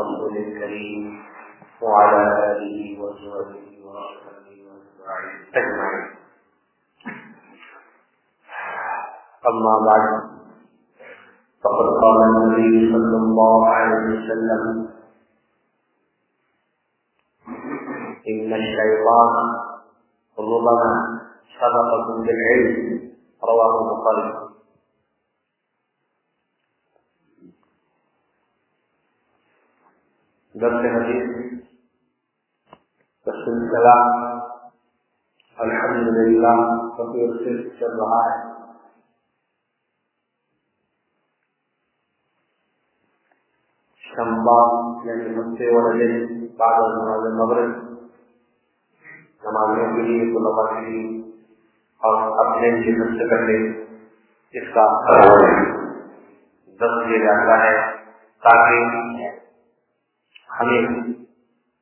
رسول الكريم وعلى وأصحابه أجمعين أما بعد فقد قال النبي صلى الله عليه وسلم إن الشيطان ربما سبقكم بالعلم رواه البخاري. درس حدیث کا سلسلہ الحمد للہ کبھی سے چل رہا ہے۔ شمبا یعنی ہفتے والے دن بعد نماز مغرب، نمازوں کے لیے طلبا کے لیے اور اپنے لیے سے پہلے اس کا دس دیا جاتا ہے تاکہ ہمیں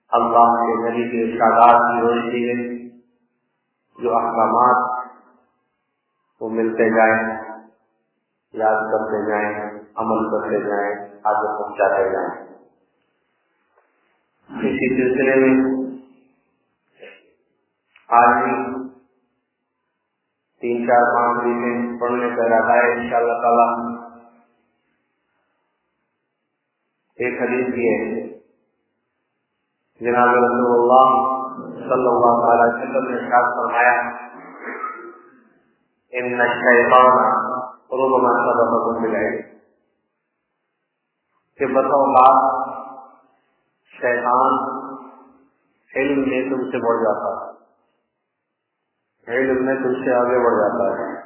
اللہ کے نبی کے ارشادات کی روشنی میں جو احکامات وہ ملتے جائیں، یاد کرتے جائیں، عمل کرتے جائیں، آگے پہنچاتے جائیں۔ اسی سلسلے میں آج بھی تین چار پانچ دن پڑھنے کا ارادہ ہے ان شاء اللہ تعالی۔ ایک حدیث بھی ہے جناب رسول اللہ صلی اللہ علیہ وسلم نے ارشاد فرمایا، ان الشیطان ربما سبقكم بالعلم. کہ بتاؤ بات، شیطان علم میں تم سے بڑھ جاتا ہے۔ علم میں تم سے آگے بڑھ جاتا ہے۔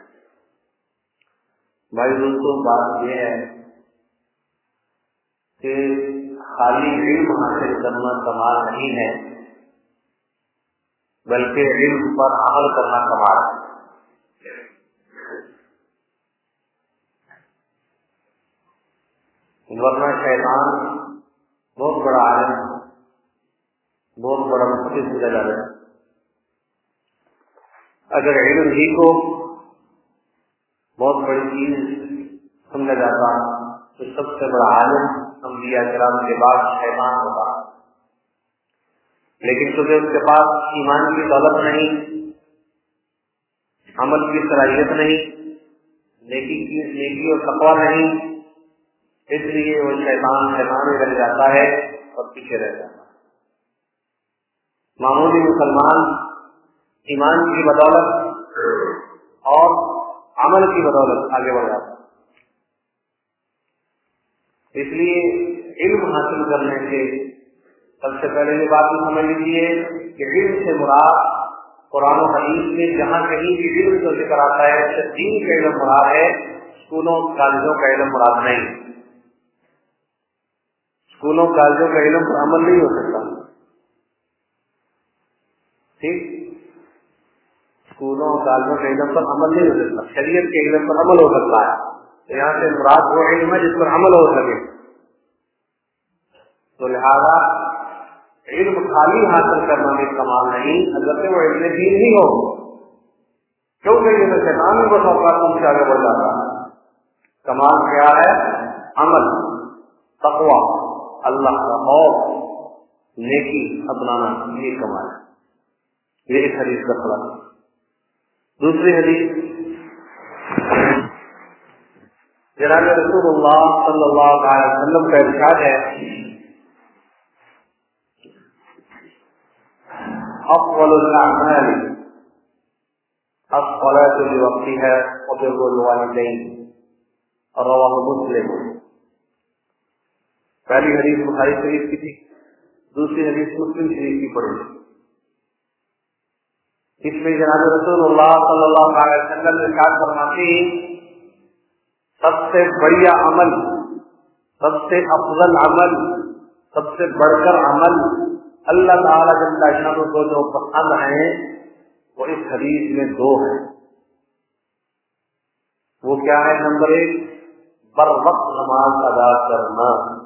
بھائی دوستوں بات یہ ہے کہ خالی علم حاصل کرنا کمال نہیں ہے، بلکہ علم پر عمل کرنا کمال ہے۔ ورنہ شیطان بہت بڑا عالم بہت بڑا مختلف سمجھا ہے۔ اگر علم ہی کو بہت بڑی چیز سمجھا جاتا ہے۔ تو سب سے بڑا عالم انبیاء کرام کے بعد شیطان ہوگا لیکن چونکہ اس کے پاس ایمان کی دولت نہیں، عمل کی صلاحیت نہیں، نیکی کی، نیکی اور تقوا نہیں، اس لیے وہ شیطان شیطان میں رہ جاتا ہے اور پیچھے رہ جاتا ہے۔ معمولی مسلمان ایمان کی بدولت اور عمل کی بدولت آگے بڑھ جاتا اس لیے علم حاصل کرنے سے سب سے پہلے یہ بات سمجھ لیجیے کہ علم سے مراد قرآن و حدیث میں جہاں کہیں بھی علم کا ذکر آتا ہے، اس سے دین کا علم مراد ہے، اسکولوں، کالجوں کا علم مراد نہیں۔ اسکولوں، کالجوں کا علم پر عمل نہیں ہو سکتا۔ ٹھیک؟ اسکولوں، کالجوں کے علم پر عمل نہیں ہو سکتا۔ شریعت کے علم پر عمل ہو سکتا ہے۔ یہاں سے مراد وہ علم ہے جس پر عمل ہو سکے۔ تو لہذا علم خالی حاصل کرنا بھی کمال نہیں اگر وہ علم دین ہی ہو۔ کیونکہ یہ شیطان ہی بس اوقات تم سے آگے بڑھ جاتا ہے۔ کمال کیا ہے؟ عمل تقوا اللہ کا خوف، نیکی، اپنانا، یہ کمال ہے۔ یہ ایک حدیث کا خلاصہ۔ دوسری حدیث جناب رسول اللہ صلی اللہ علیہ وسلم کا ارشاد ہے، افضل الاعمال، الصلاة لوقتها وبر الوالدين، رواه مسلم۔ پہلی حدیث بخاری شریف کی تھی، دوسری حدیث مسلم شریف کی پڑھی۔ اس میں جناب رسول اللہ صلی اللہ علیہ وسلم نے ارشاد فرماتے سب سے بڑھیا عمل، سب سے افضل عمل، سب سے بڑھ کر عمل اللہ تعالیٰ جل شاہ کو جو پسند ہیں، وہ اس حدیث میں دو ہیں۔ وہ کیا ہے؟ نمبر ایک، بر وقت نماز ادا کرنا۔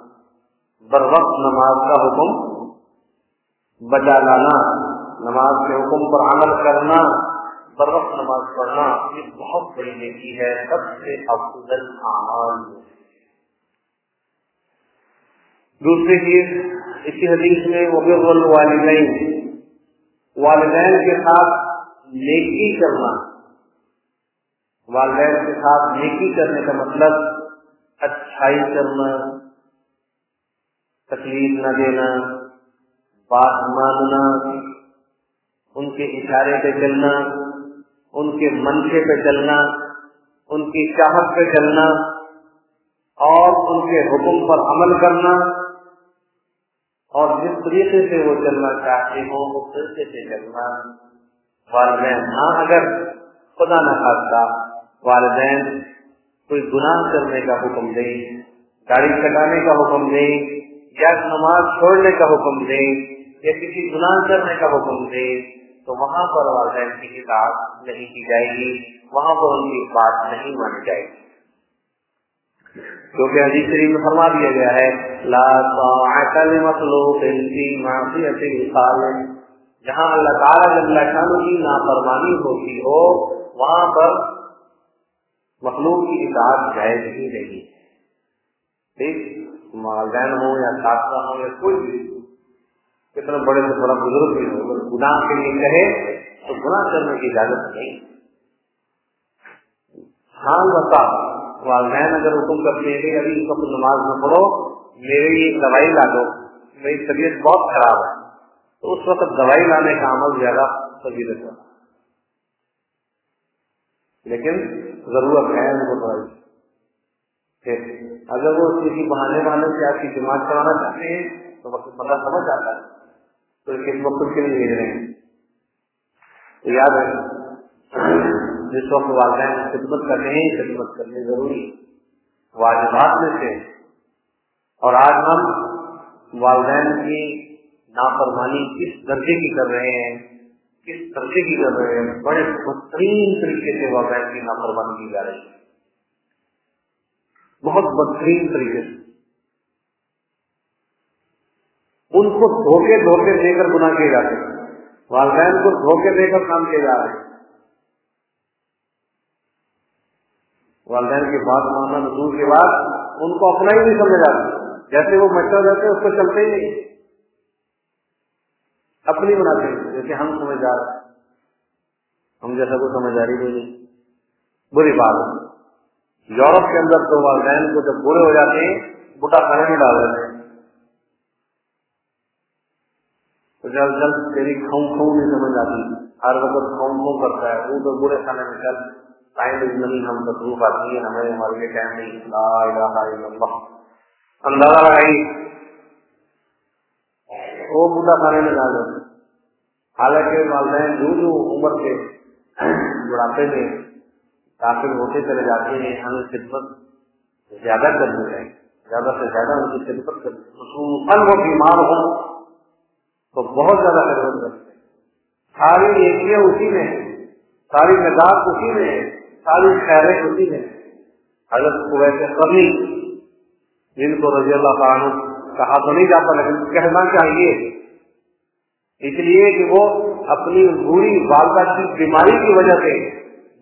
بر وقت نماز کا حکم، بجا لانا۔ نماز کے حکم پر عمل کرنا۔ بر وقت نماز پڑھنا یہ بہت بڑی نیکی ہے، سب سے افضل اعمال دوسری چیز اسی حدیث میں وبر الوالدین والدین کے ساتھ نیکی کرنا۔ والدین کے ساتھ نیکی کرنے کا مطلب اچھائی کرنا، تکلیف نہ دینا، بات ماننا، ان کے اشارے پہ چلنا۔ ان کے منشے پہ چلنا، ان کی چاہت پہ چلنا، اور ان کے حکم پر عمل کرنا۔ اور جس طریقے سے وہ چلنا چاہتے ہوں، اس طریقے سے چلنا۔ والدین ہاں اگر خدا نہ خاصہ والدین کوئی گناہ کرنے کا حکم دیں، گاڑی چلانے کا حکم دیں، یا نماز چھوڑنے کا حکم دیں، یا کسی گناہ کرنے کا حکم دیں تو وہاں پر والدین کی کتاب نہیں کی جائے گی، وہاں پر ان کی بات نہیں مانی جائے گی۔ کیونکہ حدیث شریف میں فرما دیا گیا ہے، لا مخلوق جہاں اللہ تعالیٰ جل شانہ کی نافرمانی ہوتی ہو، وہاں پر مخلوق کی اطاعت جائز ہی نہیں ٹھیک والدین ہو یا ساتھ ہو یا کوئی بھی۔ کتنا بڑے سے بڑا بزرگ بھی ہو، اگر گناہ کے لیے کہے تو گناہ کرنے کی اجازت نہیں۔ ہاں بتا والدین اگر حکم کرتے ہیں ابھی اس وقت نماز نہ پڑھو میری دوائی لا دو، میری طبیعت بہت خراب ہے۔ تو اس وقت دوائی لانے کا عمل زیادہ طبیعت ہے۔ لیکن ضرورت ہے ان کو دوائی۔ پھر اگر وہ کسی بہانے بہانے سے آپ کی دماغ کرانا چاہتے ہیں، تو وقت بندہ سمجھ آتا ہے۔ تو کس وقت کے لیے بھیج رہے ہیں۔ یاد ہے، جس وقت والدین خدمت کرنے ہیں، خدمت کرنے ضروری واجبات میں سے۔ اور آج ہم والدین کی نافرمانی کس درجے کی کر رہے ہیں، کس درجے کی کر رہے ہیں، بڑے بدترین طریقے سے والدین کی نافرمانی کی جا رہی ہے۔ بہت بدترین طریقے سے۔ ان کو دھوکے دھوکے دے کر گنا کیے جاتے ہیں۔ والدین کو دھوکے دے کر کام کیے جا رہے ہیں۔ والدین کی بات ماننا دور کے بعد ان کو اپنا ہی نہیں سمجھ آتا جیسے وہ مچھر رہتے ہیں، اس کو چلتے ہی نہیں۔ اپنی بناتے ہیں۔ جیسے ہم سمجھ آ رہے ہم جیسا کوئی سمجھداری نہیں۔ بری بات یورپ کے اندر تو والدین کو جب برے ہو جاتے ہیں بٹا کھانے میں ڈال دیتے ہیں تو جلد جلد تیری کھوں کھوں نہیں سمجھ آتی ہر وقت کھوں کھوں کرتا ہے۔ وہ تو برے کھانے میں چل۔ ٹائم نہیں ہم تکلیف آتی ہے ہمیں ہمارے لیے ٹائم نہیں۔ لا الہ الا اللہ۔ اندازہ لگائی وہ بوٹا کھانے میں ڈال دیتے حالانکہ والدین جو جو عمر کے بڑھاپے میں داخل ہوتے چلے جاتے ہیں، ہمیں خدمت زیادہ کرنی چاہیے زیادہ سے زیادہ ان کی خدمت کرنی۔ خصوصاً وہ بیمار ہوں۔ تو بہت زیادہ خدمت کرتے ہیں ساری نیکیاں اسی میں ہیں۔ ساری نجات اسی میں ہے ساری خیریں اسی میں حضرت کو ویسے کبھی جن کو رضی اللہ تعالیٰ کہا تو نہیں جاتا، لیکن کہنا چاہیے۔ اس لیے کہ وہ اپنی بری والدہ کی بیماری کی وجہ سے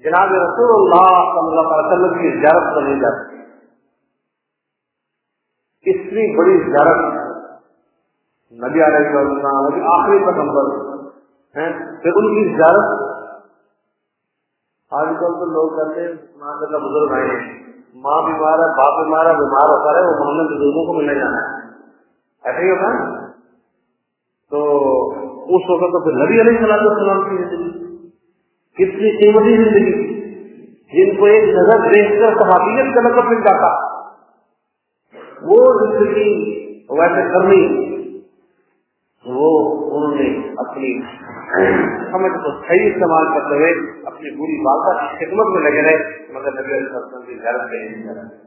جناب رسول اللہ صلی اللہ علیہ وسلم کی زیارت پر نہیں جاتی۔ اتنی بڑی زیارت نبی علیہ السلام وہ آخری پیغمبر ہیں، پھر ان کی زیارت۔ آج کل تو لوگ کہتے ہیں، ماں کا بزرگ آئے۔ ہیں ماں بیمار ہے، باپ بیمار ہے، بیمار ہوتا ہے وہ محمد بزرگوں کو ملنے جانا ہے۔ ایسا ہی ہوتا ہے۔ تو اس وقت تو پھر نبی علیہ السلام السلام کی زندگی کتنی قیمتی زندگی جن کو ایک نظر دیکھ کر صحابیت کا لقب مل جاتا۔ وہ زندگی ویسے کرنی۔ وہ انہوں نے اپنی سمجھ کو صحیح استعمال کرتے ہوئے اپنی بری والدہ کی خدمت میں لگے رہے، مگر نبی علیہ السلام کی غیرت پہ نہیں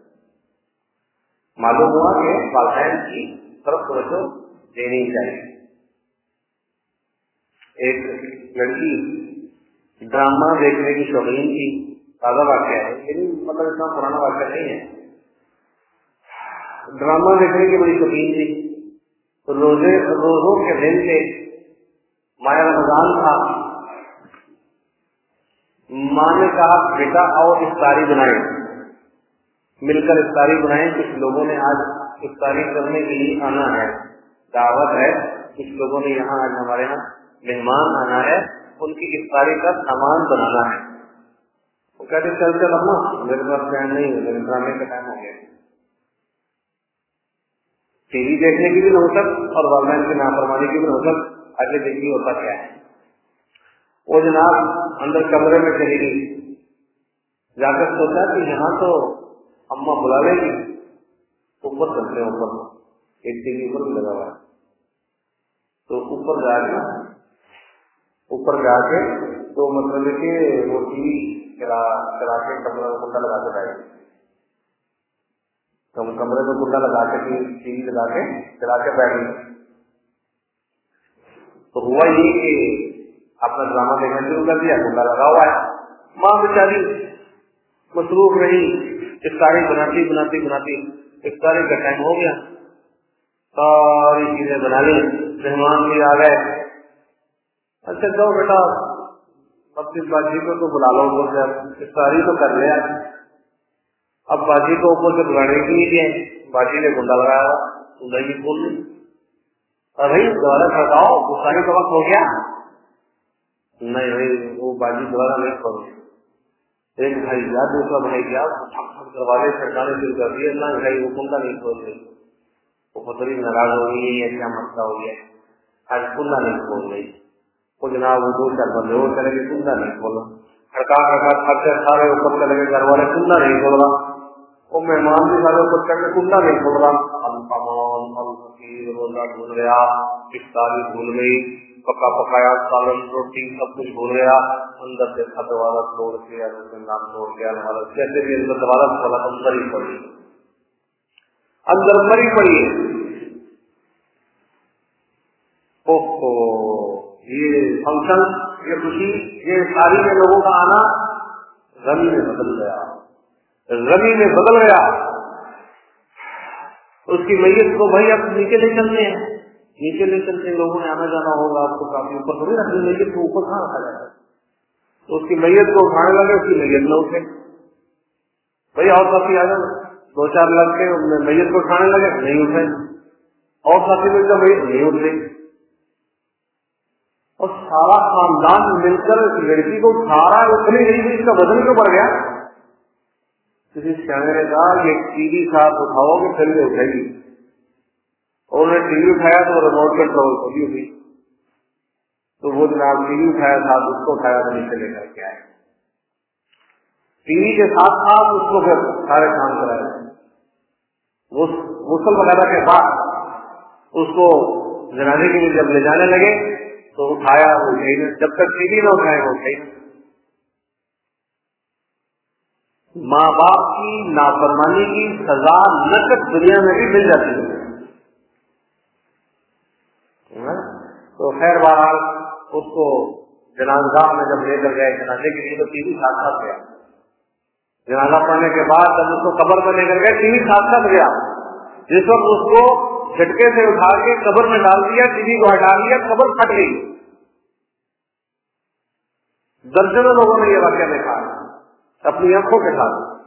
معلوم ہوا کہ والدین کی طرف توجہ دینی چاہیے۔ ایک لڑکی ڈرامہ دیکھنے کی شوقین تھی، تازہ واقعہ ہے لیکن مطلب اتنا پرانا واقعہ نہیں ہے۔ ڈرامہ دیکھنے کی بڑی شوقین تھی۔ روزے روزوں کے دن میں مایا رمضان تھا ماں نے کہا بیٹا اور افطاری بنائے مل کر افطاری بنائے کچھ لوگوں نے آج افطاری کرنے کے لیے آنا ہے۔ دعوت ہے۔ کچھ لوگوں نے یہاں آج ہمارے یہاں مہمان آنا ہے۔ ان کی افطاری کا سامان بنانا ہے۔ وہ کہتے چل چل اما میرے پاس ٹائم نہیں ہے۔ میرے ڈرامے کا ٹائم ہو گیا؟ ٹی وی دیکھنے کی بھی نوسط اور والدین کی نافرمانی کی بھی نوسط آگے دیکھیے ہوتا کیا ہے۔ وہ جناب اندر کمرے میں چلی گئی۔ جا کر سوچا کہ یہاں تو اما بلا لے گی۔ اوپر چلتے ہیں اوپر۔ ایک ٹی وی اوپر بھی لگا ہوا ہے۔ تو اوپر جا کے اوپر جا کے تو مطلب کہ وہ ٹی وی چلا کے کمرے میں کنڈا لگا کے بیٹھ گئی۔ تو ہم کمرے میں کنڈا لگا کے ٹی وی لگا کے چلا کے بیٹھ گئی تو ہوا یہ کہ اپنا ڈرامہ دیکھنا شروع کر دیا کنڈا لگا ہوا ہے۔ ماں بیچاری مصروف رہی۔ افطاری بناتی بناتی بناتی۔ افطاری کا ٹائم ہو گیا۔ ساری چیزیں بنا لی مہمان بھی آ گئے۔ اچھا جاؤ بیٹا اپنی باجی کو تو بلا لو۔ اوپر سے ساری تو کر لیا۔ اب باجی کو اوپر سے بلانے کے لیے باجی نے گنڈا لگایا گنڈا کی کھول لی ارے دوبارہ کھڑکاؤ وہ ساری کا وقت ہو گیا؟ نہیں بھائی، وہ باجی دوبارہ نہیں کھول ایک بھائی گیا دوسرا بھائی گیا دروازے چھڑکانے شروع کر دیے نہ بھائی وہ کنڈا نہیں کھول رہی وہ پتری ناراض ہو گئی ہے کیا مسئلہ ہو گیا آج کنڈا نہیں کھول رہی وہ جناب، وہ دو چار بندے وہ چلے گئے کنڈا نہیں کھولا کھڑکا کھڑکا خرچے سارے اوپر چلے گئے، گھر والے کنڈا نہیں کھول رہا۔ وہ مہمان بھی سارے اوپر چڑھ کے کنڈا نہیں کھول رہا۔ الفامان الفقیر، روزہ بھول گیا افطاری بھول گئی، پکا پکایا، سالن، روٹی، سب کچھ بھول گیا اندر سے کھا دوبارہ توڑ کے نام توڑ گیا ہمارا کیسے بھی اندر دوبارہ کھولا اندر ہی پڑی۔ اندر مری پڑی۔ اوہو، یہ فنکشن یہ خوشی، یہ ساری میں لوگوں کا آنا غمی میں بدل گیا۔ غمی میں بدل گیا۔ اس کی میت کو بھائی اب نیچے لے چلتے ہیں۔ نیچے لے چلتے لوگوں نے آنا جانا ہوگا، آپ کو کافی اوپر تھوڑی رکھنی میت کو اوپر کہاں رکھا جائے؟ تو اس کی میت کو اٹھانے لگے، اس کی میت نہ اٹھے۔ بھائی اور کافی آ جانا۔ دو چار لگ کے میت کو اٹھانے لگے، نہیں اٹھے۔ اور ساتھی مل کر میت نہیں اٹھ اور سارا خاندان مل کر لڑکی کو سارا اتنی نہیں اس کا وزن کیوں بڑھ گیا؟ کسی سیانے نے کہا یہ ٹی وی ساتھ اٹھاؤ گے، پھر بھی اٹھے گی اور انہوں نے ٹی وی اٹھایا تو ریموٹ کنٹرول کبھی ہوئی۔ تو وہ جناب ٹی وی اٹھایا تھا اس کو اٹھایا تو نیچے لے کر کے آئے۔ ٹی وی کے ساتھ ساتھ اس کو پھر سارے کام کرائے۔ غسل وغیرہ کے بعد اس کو جنازے کے لیے جب لے جانے لگے تو اٹھایا وہ صحیح جب تک ٹی وی نہ اٹھائے، وہ صحیح ماں باپ کی نافرمانی کی سزا نقد دنیا میں بھی مل جاتی ہے۔ ہاں؟ تو خیر بہرحال، اس کو جنازہ میں جب لے کر گئے، جنازے کے لیے تو ٹی وی ساتھ ساتھ گیا۔ جنازہ پڑھنے کے بعد جب اس کو قبر میں لے کر گئے ٹی وی ساتھ ساتھ گیا۔ جس وقت اس کو جھٹکے سے اٹھا کے قبر میں ڈال دیا ٹی وی کو ہٹا دیا، قبر پھٹ گئی۔ درجنوں لوگوں نے یہ واقعہ دیکھا۔ اپنی آنکھوں کے ساتھ۔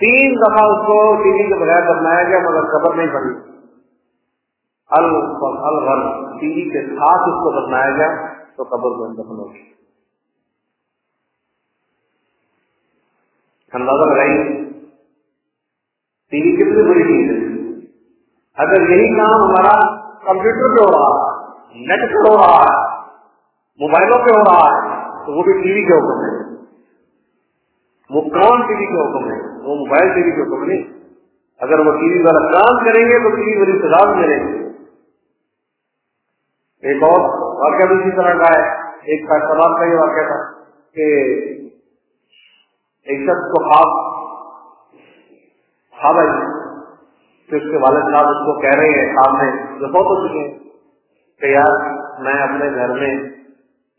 تین دفعہ اس کو ٹی وی کے بغیر بنایا گیا، مگر قبر نہیں پڑی الغر ٹی وی کے ساتھ اس کو بنایا گیا تو قبر میں دفن ہو گئی۔ اندازہ لگائیے۔ ٹی وی کتنی بری چیز ہے۔ اگر یہی کام ہمارا کمپیوٹر پہ ہو رہا ہے، نیٹ پہ ہو رہا ہے، موبائلوں پہ ہو رہا ہے، تو وہ بھی ٹی وی کے حکم ہے۔ وہ کون ٹی وی کے حکم ہے؟ وہ موبائل ٹی وی کے حکم نہیں۔ اگر وہ ٹی وی والا کام کریں گے تو ٹی وی بڑی سزا بھی ملے گی ایک اور واقعہ بھی اسی طرح کا ہے۔ ایک فیصلات کا یہ واقعہ تھا کہ ایک شخص کو خواب خواب آئی۔ کہ اس کے والد صاحب اس کو کہہ رہے ہیں خواب میں، جو بہت ہو چکے ہیں، کہ یار میں اپنے گھر میں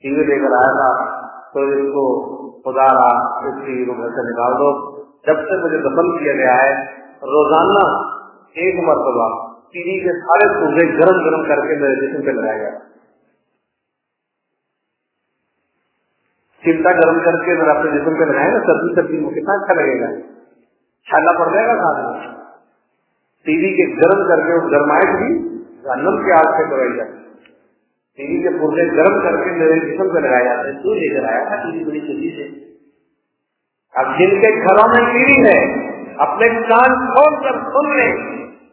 ٹی وی لے کر آیا تھا، تو اس کو خدا رہا اس ٹی وی کو گھر سے نکال دو۔ جب سے مجھے دفن کیا گیا ہے، روزانہ ایک مرتبہ ٹی کے سارے پورزے گرم گرم کر کے میرے جسم پہ لگایا گیا۔ چمٹا گرم کر کے میرا اپنے جسم پہ لگائے نا سبزی سبزی میں کتنا اچھا لگے گا۔ چھالا پڑ جائے گا کھانے ٹی وی کے گرم کر کے گرمائش بھی جہنم کے آگ سے کرائی جاتی ٹی کے پورے گرم کر کے میرے جسم پہ لگایا جاتا ہے تو لے کر آیا تھا ٹی بڑی جلدی سے۔ اب جن کے گھروں میں ٹی وی ہے، اپنے کان کھول کر سن لیں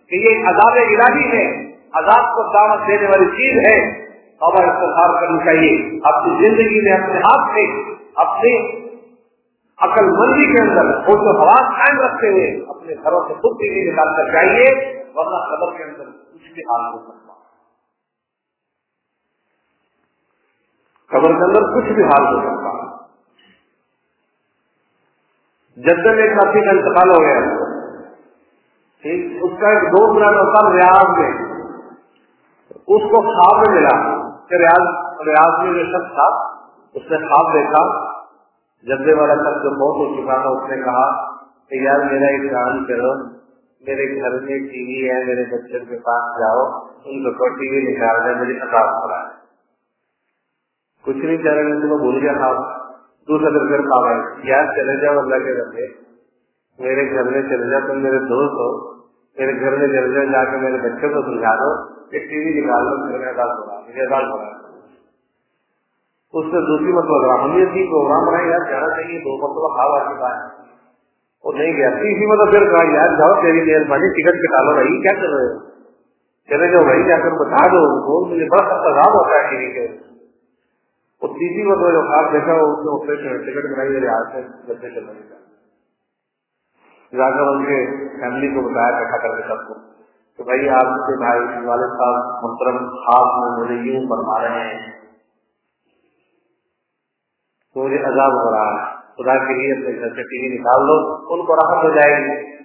کہ یہ عذاب الہی ہے، عذاب کو دعوت دینے والی چیز ہے۔ اور استفار کرنی چاہیے۔ اپنی زندگی میں، اپنے ہاتھ سے اپنے عقل مندی کے اندر خود و حواس قائم رکھتے ہوئے اپنے گھروں سے خود ٹی وی نکال کر جائیے ورنہ قدر کے اندر کچھ بھی حال ہو سکتا قبر کے اندر کچھ بھی حال ہو سکتا جدے میں ایک ساتھی کا انتقال ہو گیا اس کا ایک دوست رہتا تھا ریاض میں۔ اس کو خواب میں ملا کہ ریاض ریاض میں جو شخص تھا، اس نے خواب دیکھا۔ جدے والا شخص جو بہت ہو چکا تھا، اس نے کہا کہ یار میرا ایک کام کرو، میرے گھر میں ٹی وی ہے، میرے بچے کے پاس جاؤ، ان کو ٹی وی نکال دیں مجھے اکاؤ پڑا ہے کچھ نہیں چاہ رہے میں بھول گیا تھا۔ دوسرا دن پھر کھا یار چلے جاؤ اللہ کے رکھے میرے گھر میں چلے جاؤ تم میرے دوست ہو۔ میرے گھر میں چلے جاؤ جا کے میرے بچے کو سمجھا دو۔ کہ ٹی وی نکال دو میرے اکاؤ پڑا مجھے اکاؤ پڑا اس سے دوسری مرتبہ ہم یہ تھی پروگرام بنایا یار جانا چاہیے، دو مرتبہ خواب آ چکا ہے۔ وہ نہیں گیا۔ تیسری مطلب پھر کہا، یار جاؤ، تیری مہربانی ٹکٹ کٹا لو بھائی، کیا کر رہے ہو؟ چلے جاؤ بھائی، جا کر بتا دو۔ مجھے بڑا خطرناک ہوتا ہے ٹی وی کے۔ وہ تیسری مرتبہ جو خواب دیکھا وہ اس نے ٹکٹ بنائی میرے ہاتھ سے بچے چلنے کا۔ جا کر ان کے فیملی کو بتایا کٹھا کر کے سب کو۔ تو بھائی، آپ کے بھائی والد صاحب محترم خواب میں مجھے یوں فرما رہے ہیں۔ تو مجھے عذاب ہو رہا ہے۔ خدا کے لیے اپنے گھر سے ٹی وی نکال لو، ان کو راحت ہو جائے گی۔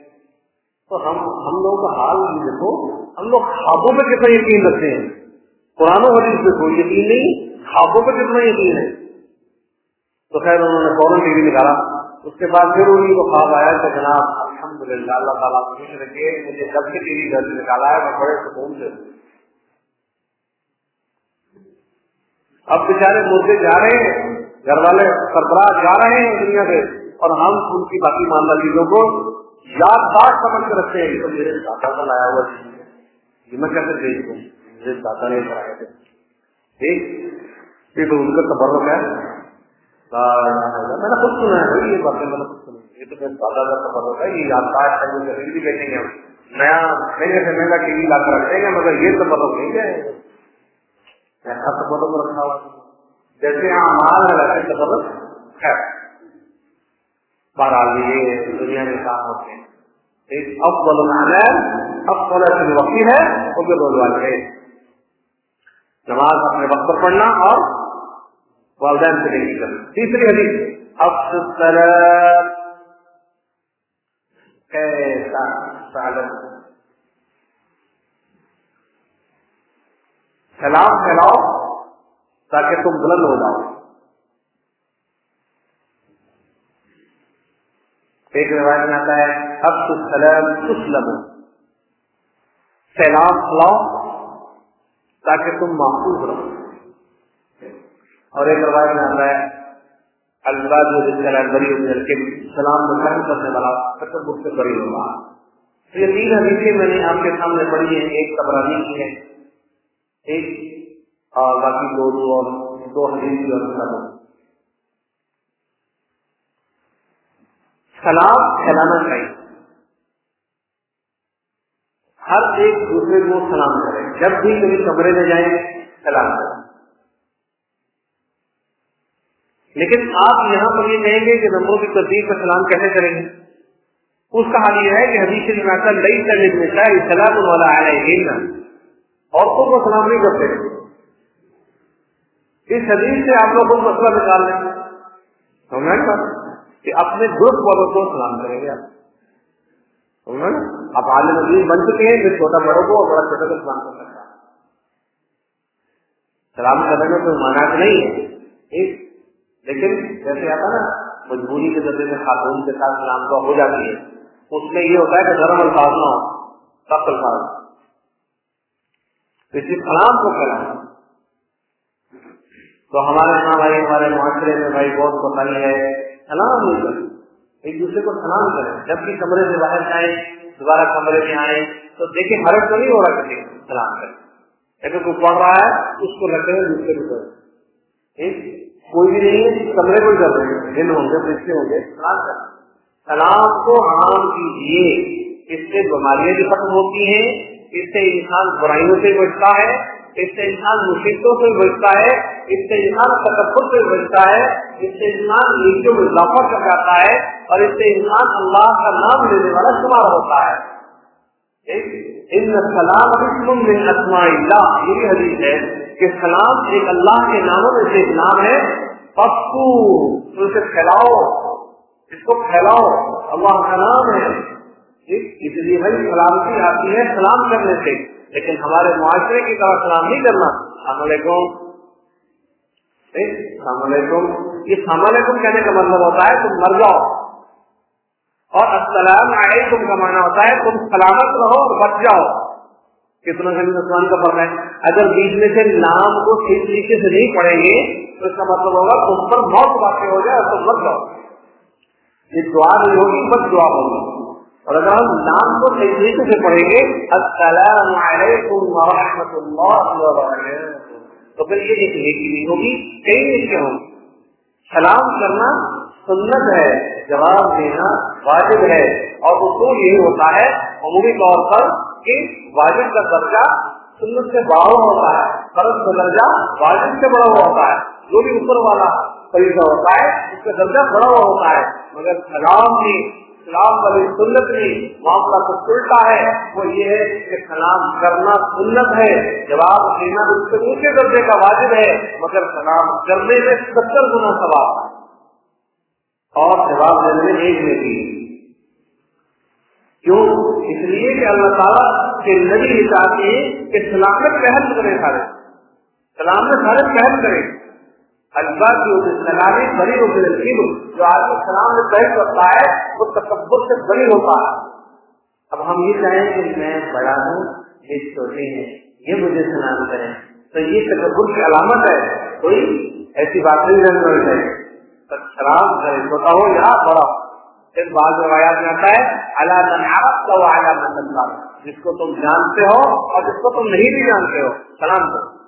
تو ہم ہم لوگوں کا حال دیکھو، ہم لوگ خوابوں پہ کتنا یقین رکھتے ہیں۔ قرآن و حدیث پہ کوئی یقین نہیں خوابوں پہ کتنا یقین ہے۔ تو خیر انہوں نے فوراً ٹی وی نکالا۔ اس کے بعد پھر انہیں کو خواب آیا کہ جناب الحمد للہ اللہ تعالیٰ خوش رکھے، مجھے جب سے ٹی وی گھر سے نکالا ہے، میں بڑے سکون سے۔ اب بیچارے مردے جا رہے ہیں، گھر والے سربراہ جا رہے ہیں دنیا سے اور ہم ان کی باقی ماندہ چیزوں کو یادداشت سمجھ کے رکھتے ہیں۔ تو میرے دادا کا لایا ہوا چیز ہے۔ یہ میں کیسے بھیج دوں میرے دادا نے کرایا تھے ٹھیک یہ تو ان کا تبرک ہے میں نے خود سنا ہے یہ باتیں میں نے خود سنی یہ تو میرے دادا کا تبرک ہے یہ یادداشت ہے جو بھی بیٹھیں گے نیا مہنگے سے مہنگا ٹی وی لا کر رکھیں گے مگر یہ تبرک نہیں ہے ایسا تبرک رکھنا ہوا جیسے یہاں مال ہے ویسے تصور ہے بہرحال یہ دنیا میں کام ہوتے ہیں ایک افضل العمل افضل سے وقتی ہے وہ بھی بول والے نماز اپنے وقت پر پڑھنا اور والدان تدري كم في سري حديث. أفض الصلاة كيسا سلام سلام سلام تاکہ تم بلند ہو ایک روایت میں ہے اب تو سلام سلام پھیلاؤ تم محفوظ رہو اور ایک روایت میں آتا ہے اللہ جو الباد بری کے سلام بخار کرنے والا تکبر سے بری ہوگا یہ تین حدیثیں میں نے آپ کے سامنے پڑھی ہیں، ایک تبرانی کی ہے، ایک اور باقی دو دو اور دو حدیث جو سلام۔ پھیلانا چاہیے۔ ہر ایک دوسرے کو سلام کرے۔ جب بھی کبھی کمرے میں جائیں، سلام کریں لیکن آپ یہاں پر یہ کہیں گے کہ نمبروں کی تصدیق پر سلام کیسے کریں گے اس کا حال یہ ہے کہ حدیث میں لئی سلیم سلام والا آیا عورتوں کو سلام نہیں کرتے۔ اس حدیث سے آپ لوگ کو مسئلہ نکال لیں سمجھا نا؟ کہ اپنے گروپ والوں کو سلام کریں گے آپ۔ سمجھا نا؟ آپ عالم عظیم بن چکے ہیں پھر چھوٹا بڑوں کو اور بڑا چھوٹا کو سلام کر سکتا سلام کرنے میں کوئی مانا نہیں ہے۔ ٹھیک لیکن جیسے آتا نا، مجبوری کے ذریعے میں خاتون کے ساتھ سلام کا ہو جاتی ہے۔ اس میں یہ ہوتا ہے کہ گرم الفاظ نہ ہو سخت الفاظ۔ کسی سلام کو پھیلانا تو ہمارے یہاں بھائی، ہمارے معاشرے میں بھائی بہت پسند ہے سلام نہیں کریں۔ ایک دوسرے کو سلام کریں۔ جب بھی کمرے سے باہر جائیں، دوبارہ کمرے میں آئے تو دیکھیں حرف تو نہیں ہو رہا کسی سلام کریں۔ اگر کوئی پڑھ رہا ہے، اس کو لگتے ہیں دوسرے کو کریں ٹھیک؟ کوئی بھی نہیں ہے، کمرے کو کر رہے ہیں۔ جن ہوں گے رشتے ہوں گے۔ سلام کر۔ سلام کو عام کیجیے اس سے بیماریاں بھی ختم ہوتی ہیں، اس سے انسان برائیوں سے بچتا ہے، اس سے انسان مصیبتوں سے بچتا ہے، اس سے انسان تکبر سے بچتا ہے، اس سے انسان نیچوں میں اضافہ کر جاتا ہے اور اس سے انسان اللہ کا نام لینے والا شمار ہوتا ہے۔ ان سلام من اسماء اللہ یہ حدیث ہے کہ سلام ایک اللہ کے ناموں میں سے ایک نام ہے۔ پپو اسے پھیلاؤ۔ اس کو پھیلاؤ۔ اللہ کا نام ہے۔ اس لیے بھائی سلامتی آتی ہے سلام کرنے سے۔ لیکن ہمارے معاشرے کی طرح سلام نہیں کرنا۔ السلام علیکم۔ السلام علیکم۔ یہ السلام علیکم کہنے کا مطلب ہوتا ہے تم مر جاؤ۔ اور السلام علیکم کا معنی ہوتا ہے تم سلامت رہو اور بچ جاؤ۔ کتنا سے مسلمان کا پڑھ ہے؟ اگر بیچ میں سے نام کو صحیح طریقے سے نہیں پڑھیں گے، تو اس کا مطلب ہوگا تم پر موت واقع ہو جائے اور تم بچ جاؤ۔ یہ دعا نہیں ہوگی، بس دعا ہوگی۔ اور اگر ہم نام کو صحیح طریقے سے پڑھیں گے، السلام علیکم ورحمۃ اللہ وبرکاتہ۔ تو پھر یہ ایک نیکی نہیں ہوگی، کئی نیکیاں ہوں۔ سلام کرنا سنت ہے، جواب دینا واجب ہے۔ اور اصول یہی ہوتا ہے، عمومی طور پر کہ واجب کا درجہ سنت سے بڑا ہوا ہوتا ہے، فرض کا درجہ واجب سے بڑا ہوا ہوتا ہے، جو بھی اوپر والا طریقہ ہوتا ہے، اس کا درجہ بڑا ہوا ہوتا ہے۔ مگر سلام بھی سلام والی سنت نہیں معاملہ تو الٹا ہے، وہ یہ ہے کہ سلام کرنا سنت ہے۔ جواب دینا اس سے اونچے درجے کا واجب ہے، مگر سلام کرنے میں ستر گنا سواب ہے۔ اور جواب دینے میں ایک میں بھی کیوں؟ اس لیے کہ اللہ تعالیٰ کے نبی چاہتے ہیں کہ سلامت پہل کرے سارے۔ سلام میں سارے پہل کریں اللہ کی سلامی بڑی ہو گئی جو آج آدمی سلام میں پہل کرتا ہے، وہ تکبر سے بڑی ہوتا ہے۔ اب ہم یہ چاہیں کہ میں بڑا ہوں، یہ چھوٹے ہیں، یہ مجھے سلام کریں۔ تو یہ تکبر کی علامت ہے۔ کوئی ایسی بات نہیں رہنے ہے۔ سلام کرے چھوٹا ہو یا بڑا ہو۔ پھر بعض روایات میں آتا ہے اللہ تو اعلیٰ جس کو تم جانتے ہو اور جس کو تم نہیں بھی جانتے ہو، سلام کرو۔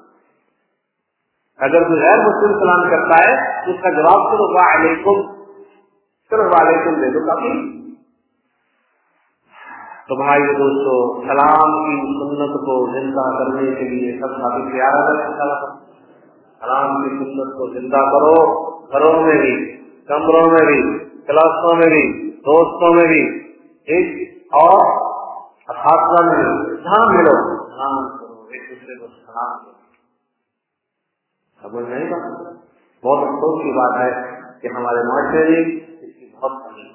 اگر کوئی غیر مسلم سلام کرتا ہے، تو اس کا جواب صرف وعلیکم صرف وعلیکم دے دو کافی۔ تو بھائی دوستو، سلام کی سنت کو زندہ کرنے کے لیے سب کافی پیارا ہے سلام کی سنت کو زندہ کرو، گھروں میں بھی، کمروں میں بھی۔ کلاسوں میں بھی، دوستوں میں بھی، ایک اور اساتذہ میں بھی جہاں ملو سلام کرو ایک دوسرے کو سلام کرو سمجھ نہیں بات بہت افسوس کی بات ہے کہ ہمارے معاشرے میں اس کی بہت کمی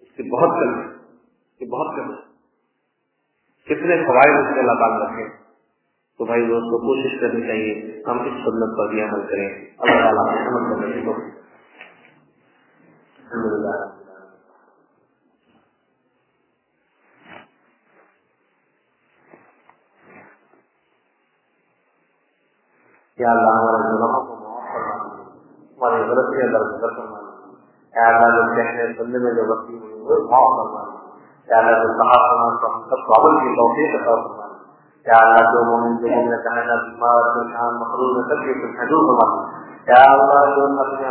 اس کی بہت کمی اس کی بہت کمی کتنے فوائد اس کے لگا رکھے تو بھائی دوست کو کوشش کرنی چاہیے۔ ہم اس سنت پر بھی عمل کریں۔ اللہ تعالیٰ عمل کرنے کو الحمد لله يا الله ورحمة الله وبركاته يا الله بالتحنة سلم لبطيه ومعظم يا الله بالتحاكم تطلب في توفيق توفيق يا الله دوم من جميع تعالى بما يا الله مخلوق تكفي في الحدود يا الله دوم يا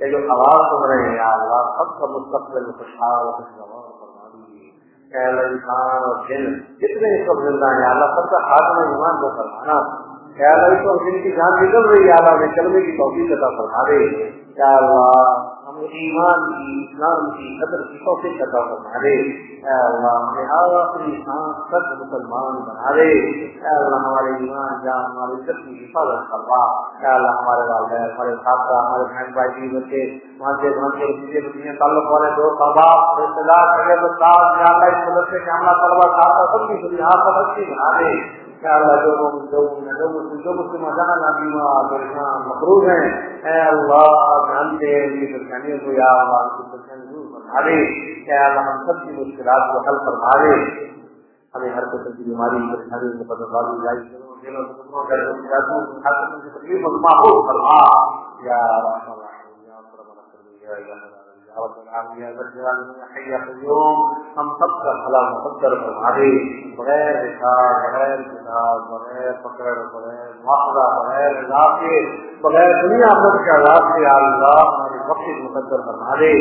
یہ جو آواز سن رہے ہیں اللہ، سب کا مستقبل خوشحال خوشگوار انسان اور جن، جتنے اس وقت زندہ ہیں اللہ، سب کا ہاتھ میں ایمان کو فرمانا۔ خیال ہے تو جن کی جان نکل رہی ہے اللہ میں چلنے کی توفیق عطا فرما دے۔ یا اللہ ایمان کی، اسلام کی قدر کی توفیق عطا فرما دے یا اللہ ہمیں آخری سانس تک مسلمان بنا دے یا اللہ، ہمارے ایمان، جان، ہمارے عزت کی حفاظت کروا یا اللہ، ہمارے والدین، ہمارے ساتھ، ہمارے بہن بھائی کی بچے وہاں سے وہاں سے دوسرے دوسرے تعلق والے دو احباب رشتے دار، سگے تو ساتھ یا اللہ اس مدد سے کہ ہمارا طلبہ ساتھ، سب کی دنیا آپ اچھی بنا دے یا اللہ جو جو جو جو مسلم جانا بیمار پریشان مقروض ہیں۔ اے اللہ جانتے ہیں ان کی پریشانیوں کو یا اللہ ان کی پریشانی دور فرما دے۔ اے اللہ، ہم سب کی مشکلات کو حل فرما دے۔ ہمیں ہر قسم کی بیماری پریشانی کو بدل والی لائی دلوں دلوں کر ہر قسم کی تکلیف اور معقول فرما۔ یا رحمۃ اللہ، یا رب العالمین ہم سب کا بھلا مقدر فرما دے بغیر حساب بغیر کتاب بغیر پکڑ بغیر معافرہ بغیر عذاب کے بغیر دنیا بھر کے عذاب سے اللہ، ہماری وقت مقدر فرما دے۔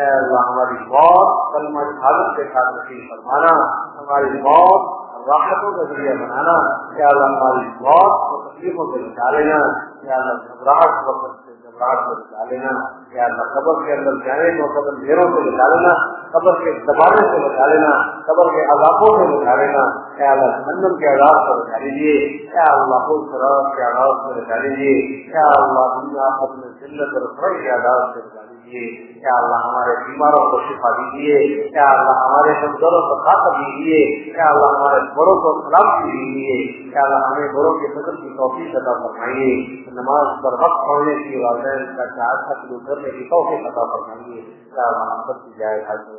اے اللہ، ہماری موت کلمہ حالت کے ساتھ نصیب فرمانا۔ ہماری موت راحتوں کا ذریعہ بنانا۔ کیا اللہ، ہماری موت کو تکلیفوں سے بچا لینا کیا اللہ گھبراہٹ وقت سے گھبراہٹ سے بچا لینا یا اللہ قبر کے اندر جانے کو، قبر دیروں سے بچا لینا قبر کے دبانے سے بچا لینا قبر کے علاقوں سے بچا لینا یا اللہ، جہنم کے عذاب سے بچا لیجیے یا اللہ، خود شراب کے عذاب سے بچا لیجیے یا اللہ، دنیا اپنے ذلت اور فرق کے عذاب سے بچا لیجیے جی، کیا اللہ ہمارے بیماروں کو شفا دیجیے کیا اللہ ہمارے کمزوروں کو خاص دیجیے کیا اللہ ہمارے بڑوں کو سلامتی دیجیے کیا اللہ ہمیں بڑوں کے فکر کی توفیق عطا فرمائیے، نماز پر وقت پڑھنے کی والدین کا چار تک کرنے کی توفیق عطا فرمائیے کیا اللہ ہم سب کی جائے حاضر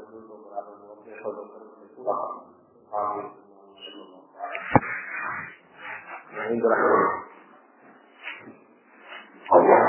آمین۔ پہلے ساتھی کرو